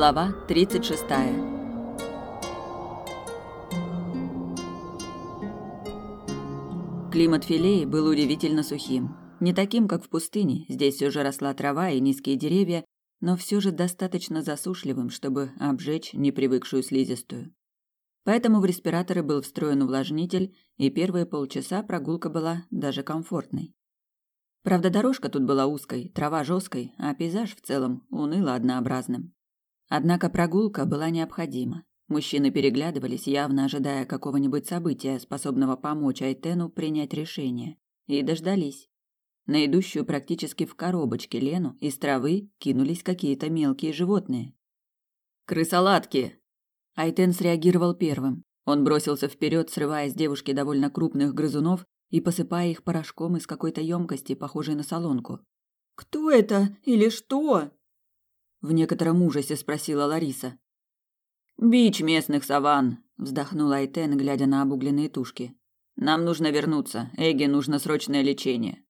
Глава 36. Климат Филеи был удивительно сухим. Не таким, как в пустыне, здесь все же росла трава и низкие деревья, но все же достаточно засушливым, чтобы обжечь непривыкшую слизистую. Поэтому в респираторы был встроен увлажнитель, и первые полчаса прогулка была даже комфортной. Правда, дорожка тут была узкой, трава жесткой, а пейзаж в целом уныло однообразным. Однако прогулка была необходима. Мужчины переглядывались, явно ожидая какого-нибудь события, способного помочь Айтену принять решение, и дождались. На идущую практически в коробочке Лену из травы кинулись какие-то мелкие животные. «Крысолатки!» Айтен среагировал первым. Он бросился вперед, срывая с девушки довольно крупных грызунов и посыпая их порошком из какой-то емкости, похожей на солонку. «Кто это? Или что?» В некотором ужасе спросила Лариса. «Бич местных саван», — вздохнул Айтен, глядя на обугленные тушки. «Нам нужно вернуться. Эге нужно срочное лечение».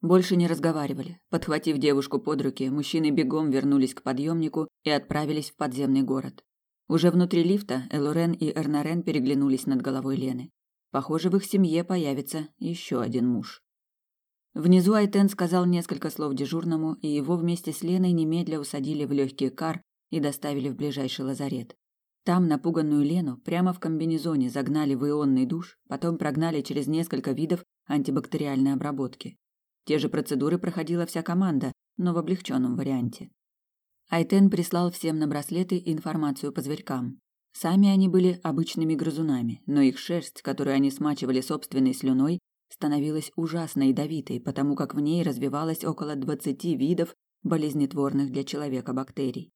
Больше не разговаривали. Подхватив девушку под руки, мужчины бегом вернулись к подъемнику и отправились в подземный город. Уже внутри лифта Элурен и Эрнарен переглянулись над головой Лены. Похоже, в их семье появится еще один муж. Внизу Айтен сказал несколько слов дежурному, и его вместе с Леной немедля усадили в легкий кар и доставили в ближайший лазарет. Там напуганную Лену прямо в комбинезоне загнали в ионный душ, потом прогнали через несколько видов антибактериальной обработки. Те же процедуры проходила вся команда, но в облегченном варианте. Айтен прислал всем на браслеты информацию по зверькам. Сами они были обычными грызунами, но их шерсть, которую они смачивали собственной слюной, становилась ужасно ядовитой, потому как в ней развивалось около двадцати видов болезнетворных для человека бактерий.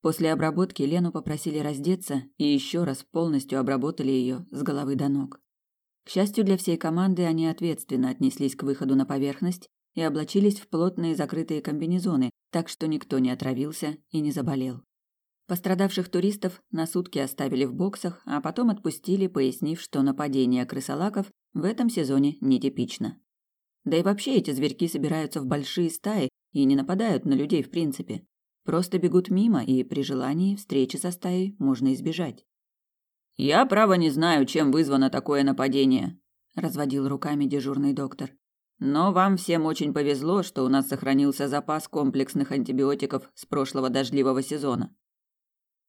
После обработки Лену попросили раздеться и еще раз полностью обработали ее с головы до ног. К счастью для всей команды, они ответственно отнеслись к выходу на поверхность и облачились в плотные закрытые комбинезоны, так что никто не отравился и не заболел. Пострадавших туристов на сутки оставили в боксах, а потом отпустили, пояснив, что нападение крысолаков в этом сезоне нетипично. Да и вообще эти зверьки собираются в большие стаи и не нападают на людей в принципе. Просто бегут мимо, и при желании встречи со стаей можно избежать. «Я, право, не знаю, чем вызвано такое нападение», – разводил руками дежурный доктор. «Но вам всем очень повезло, что у нас сохранился запас комплексных антибиотиков с прошлого дождливого сезона.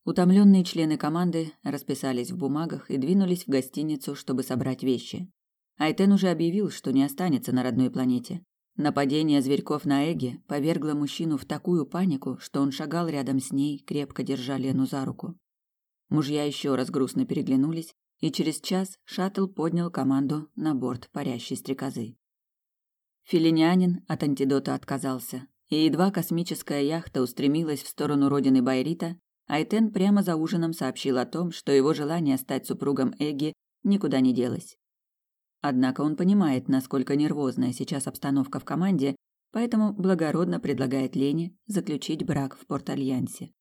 Утомленные члены команды расписались в бумагах и двинулись в гостиницу, чтобы собрать вещи. Айтен уже объявил, что не останется на родной планете. Нападение зверьков на Эге повергло мужчину в такую панику, что он шагал рядом с ней, крепко держа Лену за руку. Мужья еще раз грустно переглянулись, и через час шаттл поднял команду на борт парящей стрекозы. Филинянин от антидота отказался, и едва космическая яхта устремилась в сторону родины Байрита, Айтен прямо за ужином сообщил о том, что его желание стать супругом Эги никуда не делось. Однако он понимает, насколько нервозная сейчас обстановка в команде, поэтому благородно предлагает Лене заключить брак в Порт-Альянсе.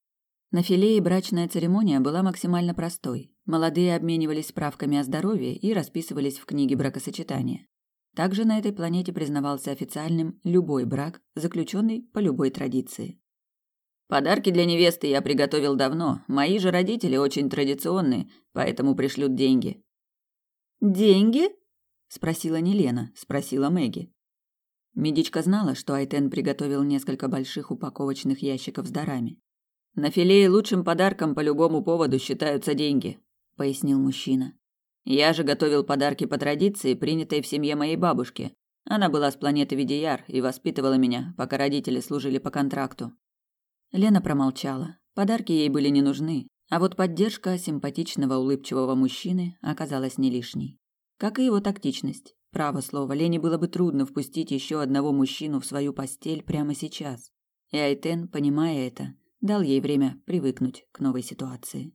На филее брачная церемония была максимально простой. Молодые обменивались справками о здоровье и расписывались в книге бракосочетания. Также на этой планете признавался официальным любой брак, заключенный по любой традиции. Подарки для невесты я приготовил давно. Мои же родители очень традиционные, поэтому пришлют деньги. Деньги? Спросила не Лена, спросила Мэгги. Медичка знала, что Айтен приготовил несколько больших упаковочных ящиков с дарами. На филее лучшим подарком по любому поводу считаются деньги, пояснил мужчина. Я же готовил подарки по традиции, принятой в семье моей бабушки. Она была с планеты Видияр и воспитывала меня, пока родители служили по контракту. Лена промолчала. Подарки ей были не нужны, а вот поддержка симпатичного улыбчивого мужчины оказалась не лишней. Как и его тактичность. Право слово, Лене было бы трудно впустить еще одного мужчину в свою постель прямо сейчас. И Айтен, понимая это, дал ей время привыкнуть к новой ситуации.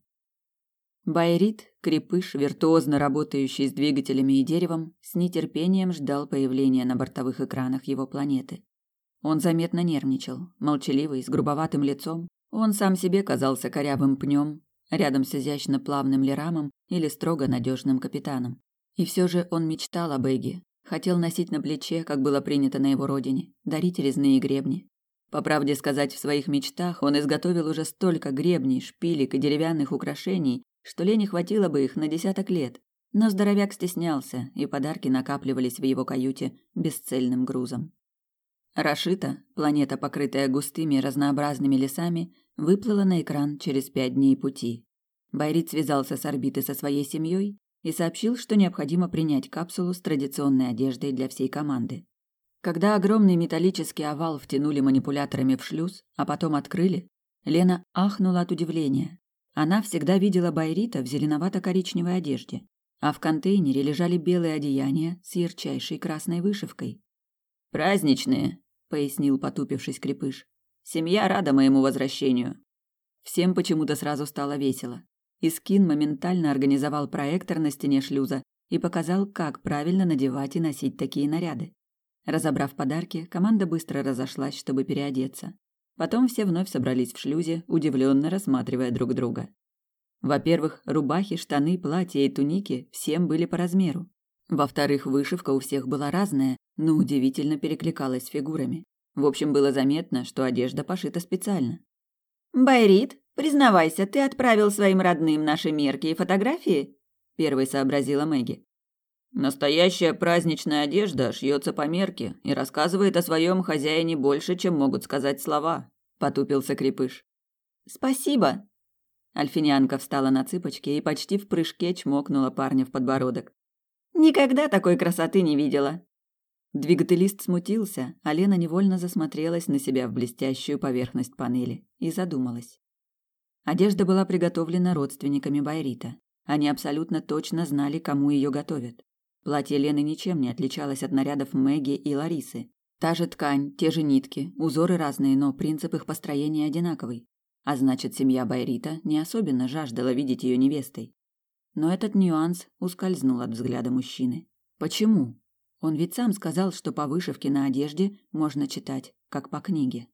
Байрит, крепыш, виртуозно работающий с двигателями и деревом, с нетерпением ждал появления на бортовых экранах его планеты. Он заметно нервничал, молчаливый, с грубоватым лицом. Он сам себе казался корявым пнем, рядом с изящно плавным лирамом или строго надежным капитаном. И все же он мечтал об Эгге, хотел носить на плече, как было принято на его родине, дарить резные гребни. По правде сказать, в своих мечтах он изготовил уже столько гребней, шпилек и деревянных украшений, что Лене хватило бы их на десяток лет. Но здоровяк стеснялся, и подарки накапливались в его каюте бесцельным грузом. Рашита, планета, покрытая густыми разнообразными лесами, выплыла на экран через пять дней пути. Байрит связался с орбиты со своей семьей и сообщил, что необходимо принять капсулу с традиционной одеждой для всей команды. Когда огромный металлический овал втянули манипуляторами в шлюз, а потом открыли, Лена ахнула от удивления. Она всегда видела Байрита в зеленовато-коричневой одежде, а в контейнере лежали белые одеяния с ярчайшей красной вышивкой. «Праздничные», — пояснил потупившись крепыш. «Семья рада моему возвращению». Всем почему-то сразу стало весело. Искин моментально организовал проектор на стене шлюза и показал, как правильно надевать и носить такие наряды. Разобрав подарки, команда быстро разошлась, чтобы переодеться. Потом все вновь собрались в шлюзе, удивленно рассматривая друг друга. Во-первых, рубахи, штаны, платья и туники всем были по размеру. Во-вторых, вышивка у всех была разная, но удивительно перекликалась с фигурами. В общем, было заметно, что одежда пошита специально. «Байрит, признавайся, ты отправил своим родным наши мерки и фотографии?» – первой сообразила Мэгги. Настоящая праздничная одежда шьется по мерке и рассказывает о своем хозяине больше, чем могут сказать слова, потупился крепыш. Спасибо. Альфинянка встала на цыпочки и почти в прыжке чмокнула парня в подбородок. Никогда такой красоты не видела. Двигателист смутился, а Лена невольно засмотрелась на себя в блестящую поверхность панели и задумалась. Одежда была приготовлена родственниками Байрита. Они абсолютно точно знали, кому ее готовят. Платье Лены ничем не отличалось от нарядов Мэгги и Ларисы. Та же ткань, те же нитки, узоры разные, но принцип их построения одинаковый. А значит, семья Байрита не особенно жаждала видеть ее невестой. Но этот нюанс ускользнул от взгляда мужчины. Почему? Он ведь сам сказал, что по вышивке на одежде можно читать, как по книге.